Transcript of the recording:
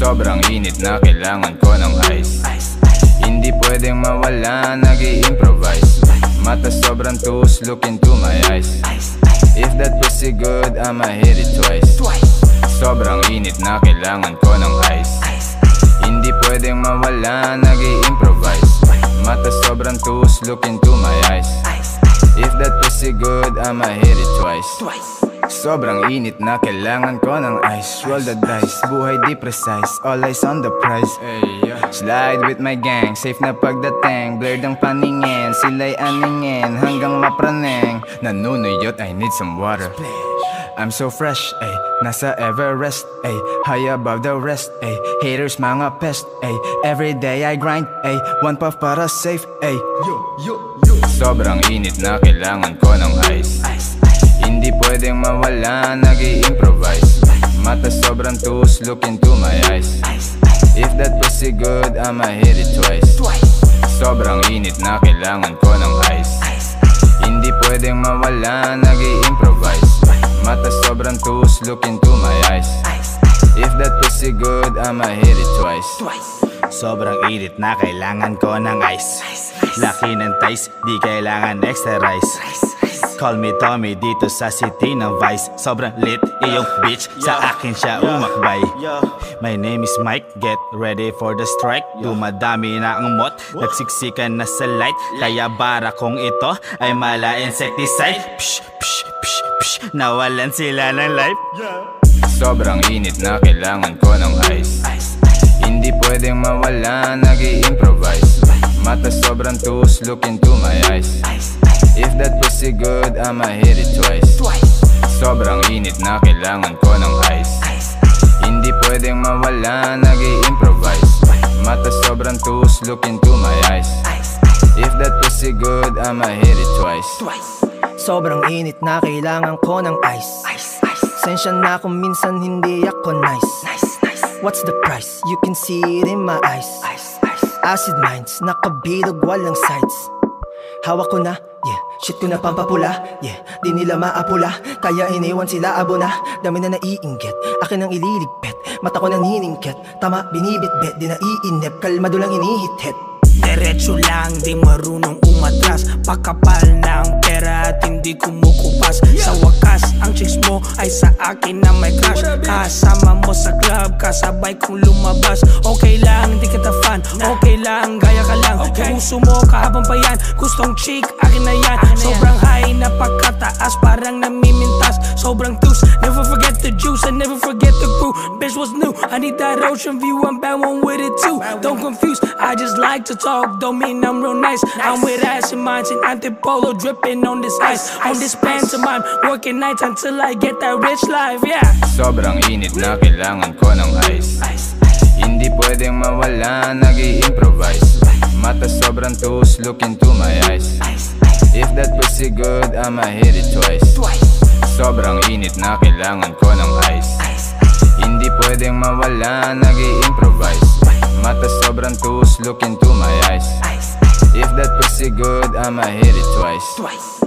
Sobrang init na kailangan ko ng ice. Hindi pwedeng mawala, nag improvise Mata sobrang tuos, look into my eyes. If that pussy good, I'ma hit it twice. Sobrang init na kailangan ko ng ice. Hindi pwedeng mawala, nag improvise Mata sobrang tuos, look into my eyes. If that pussy good, I'ma hit it twice Sobrang init na kailangan ko ng ice. Roll the dice, buhay di precise. All eyes on the prize. Slide with my gang, safe na pagdating. Blurred ang paningin, sila'y aningin. Hanggang mapraneng Nanunuyot, I need some water. I'm so fresh, ay. Nasa Everest, ay. High above the rest, ay. Haters mga pest, ay. Every day I grind, ay. One puff para safe, ay. Sobrang init na kailangan ko ng ice pwedeng mawala, nag improvise Mata sobrang tuos, look into my eyes. If that pussy good, I'ma hit it twice. Sobrang init na kailangan ko ng ice. Hindi pwedeng mawala, nag improvise Mata sobrang tuos, look into my eyes. If that pussy good, I'ma hit it twice. Sobrang init na kailangan ko ng ice. Laki ng ties, di kailangan extra rice Call me Tommy dito sa city ng Vice. Sobrang lit, iyong bitch. Sa akin siya umakbay. My name is Mike, get ready for the strike. Dumadami na ang mot, nagsiksikan na sa light. Kaya bara kong ito ay mala insecticide. Psh, psh, psh, psh, nawalan sila ng life. Sobrang init na kailangan ko ng ice. Hindi pwedeng mawala, nag improvise Mata sobrang tuos, look into my eyes If that pussy good, I'ma hit it twice. Sobrang init na kailangan ko ng ice. Hindi pwedeng mawala, nag improvise Mata sobrang tuos, look into my eyes. If that pussy good, I'ma hit it twice. Sobrang init na kailangan ko ng ice. Sensya na kung minsan hindi ako nice. What's the price? You can see it in my eyes. Acid minds, nakabilog walang sides Hawak ko na, Shit ko na pampapula, yeah Di nila maapula, kaya iniwan sila abo na. Dami na naiinggit, akin ang ililigpit. Mata ko naniningkit, tama binibitbit. Di naiinip, kalmado lang inihit-hit Diretso lang, di marunong umatras. Pakapal ng pera at hindi kumukupas. Sa wakas, ang chicks mo ay sa akin na may crush. Kasama mo sa club, kasabay kong lumabas. Okay lang, di kita fan. Okay lang, gaya ka lang Yung uso mo, kahabang pa yan Gustong chick, akin na yan. Sobrang high, napakataas Parang namimintas. Sobrang juice, never forget the juice And never forget the crew Bitch was new, I need that ocean view I'm bad one with it too. Don't confuse, I just like to talk Don't mean I'm real nice. I'm with ass and minds and antipolo Dripping on this ice. On this pantomime Working nights until I get that rich life, yeah. Sobrang init na kailangan ko ng ice. Hindi pwedeng mawala, nag improvise Mata sobrang tuos, look into my eyes. If that pussy good, I'ma hit it twice. Sobrang init na kailangan ko ng ice. Hindi pwedeng mawala, nag improvise Mata sobrang tuos, look into my eyes. If that pussy good, I'ma hit it twice